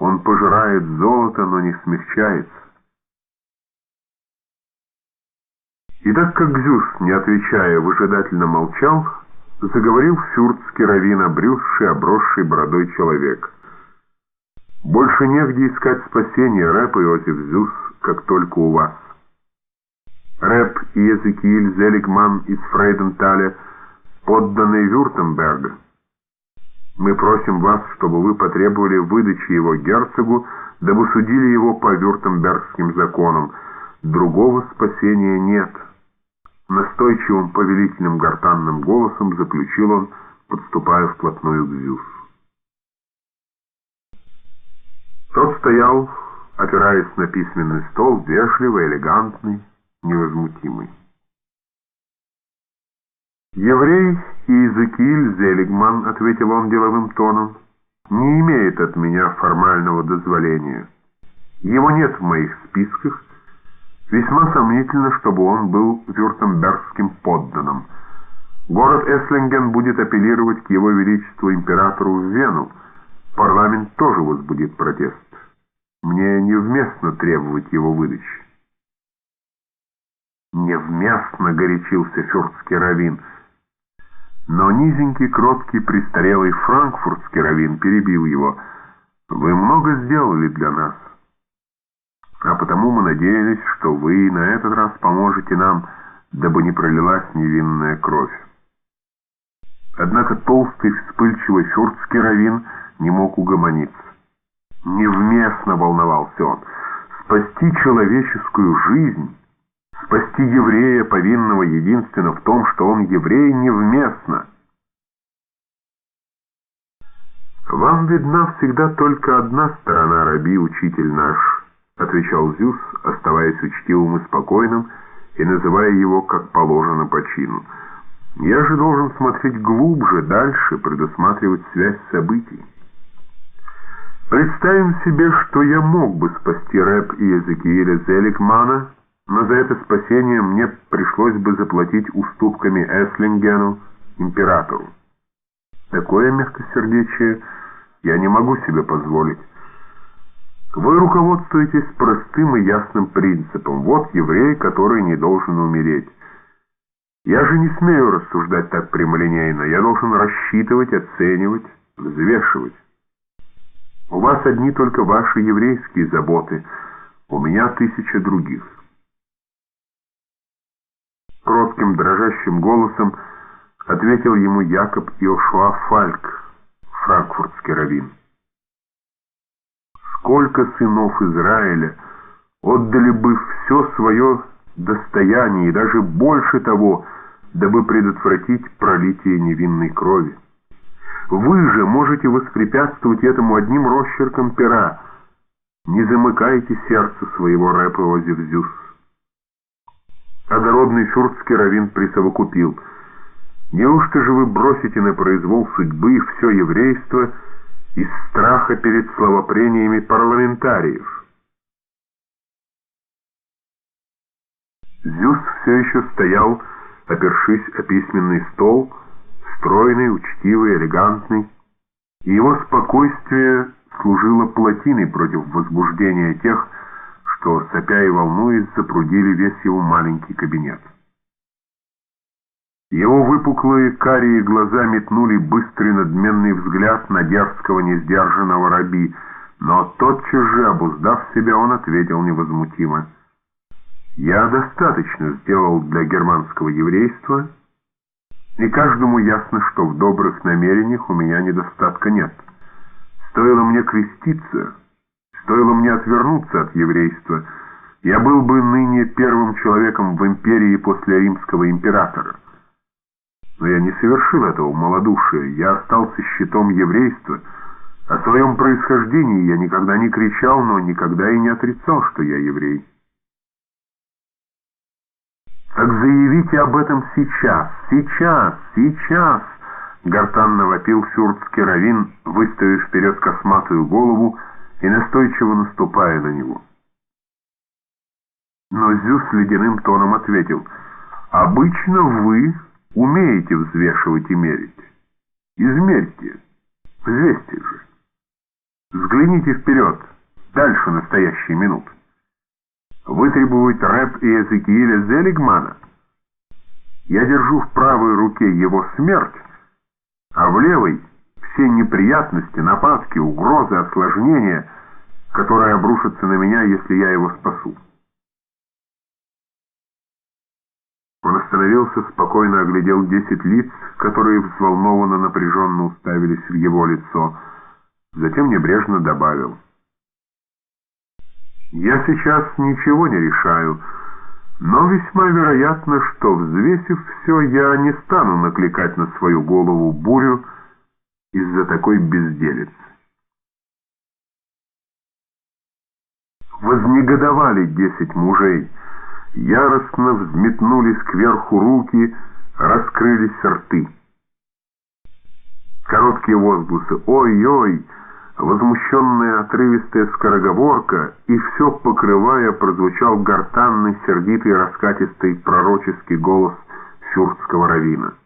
Он пожирает золото, но не смягчается. И так как Зюс, не отвечая, выжидательно молчал, заговорил фюртский раввин, обрюзший, обросший бородой человек. «Больше негде искать спасения, рэп Иосиф Зюс, как только у вас. Рэп и Езекииль Зелигман из Фрейденталя, подданные Вюртемберга. Мы просим вас, чтобы вы потребовали выдачи его герцогу, дабы судили его по вюртембергским законам. Другого спасения нет». Настойчивым повелительным гортанным голосом заключил он, подступая вплотную к Зюсу. Тот стоял, опираясь на письменный стол, вежливый, элегантный, невозмутимый. «Еврей Иезекииль Зелигман», — ответил он деловым тоном, — «не имеет от меня формального дозволения. Его нет в моих списках, Весьма сомнительно, чтобы он был вюртембергским подданным. Город Эслинген будет апеллировать к его величеству императору в Вену. Парламент тоже возбудит протест. Мне невместно требовать его выдачи. Невместно горячился фюртский раввин. Но низенький, кроткий, престарелый франкфуртский раввин перебил его. «Вы много сделали для нас а потому мы надеялись, что вы на этот раз поможете нам, дабы не пролилась невинная кровь. Однако толстый, вспыльчивый фюртский равин не мог угомониться. Невместно волновался он. Спасти человеческую жизнь, спасти еврея, повинного единственно в том, что он еврей, невместно. Вам видна всегда только одна сторона, раби, учитель наш, отвечал Зюс, оставаясь учтивым и спокойным, и называя его, как положено, по чину. «Я же должен смотреть глубже, дальше, предусматривать связь событий. Представим себе, что я мог бы спасти Рэп и Езекииля Зеликмана, но за это спасение мне пришлось бы заплатить уступками Эслингену, императору. Такое мягкосердечие я не могу себе позволить». Вы руководствуетесь простым и ясным принципом. Вот еврей, который не должен умереть. Я же не смею рассуждать так прямолинейно. Я должен рассчитывать, оценивать, взвешивать. У вас одни только ваши еврейские заботы. У меня тысяча других. Кротким, дрожащим голосом ответил ему Якоб Иошуа Фальк, франкфуртский раввин. Сколько сынов Израиля отдали бы все свое достояние и даже больше того, дабы предотвратить пролитие невинной крови. Вы же можете воспрепятствовать этому одним росчерком пера. Не замыкайте сердце своего рэпа Озевзюс. Одородный фюртский равин присовокупил. Неужто же вы бросите на произвол судьбы все еврейство — из страха перед словопрениями парламентариев. Зюс все еще стоял, опершись о письменный стол, стройный, учтивый, элегантный, и его спокойствие служило плотиной против возбуждения тех, что, сопя и волнуясь, запрудили весь его маленький кабинет. Его выпуклые карие глаза метнули быстрый надменный взгляд на дерзкого несдержанного раби, но тотчас же, обуздав себя, он ответил невозмутимо. «Я достаточно сделал для германского еврейства, и каждому ясно, что в добрых намерениях у меня недостатка нет. Стоило мне креститься, стоило мне отвернуться от еврейства, я был бы ныне первым человеком в империи после римского императора». Но я не совершил этого малодушия, я остался щитом еврейства. О своем происхождении я никогда не кричал, но никогда и не отрицал, что я еврей. Так заявите об этом сейчас, сейчас, сейчас, гортанно вопил сюртский равин, выставив вперед косматую голову и настойчиво наступая на него. Но Зюс ледяным тоном ответил, «Обычно вы...» Умеете взвешивать и мерить? Измерьте, взвесьте же. Взгляните вперед, дальше настоящей минуты. Вытребует рэп и Эзекииля Зелигмана. Я держу в правой руке его смерть, а в левой все неприятности, нападки, угрозы, осложнения, которые обрушатся на меня, если я его спасу. Он остановился, спокойно оглядел десять лиц, которые взволнованно напряженно уставились в его лицо. Затем небрежно добавил. «Я сейчас ничего не решаю, но весьма вероятно, что, взвесив все, я не стану накликать на свою голову бурю из-за такой безделицы». Вознегодовали десять мужей, яростно взметнулись кверху руки, раскрылись рты. Короткие возгласы «Ой-ой!» возмущенная отрывистая скороговорка, и все покрывая, прозвучал гортанный, сердитый, раскатистый пророческий голос фюртского равина.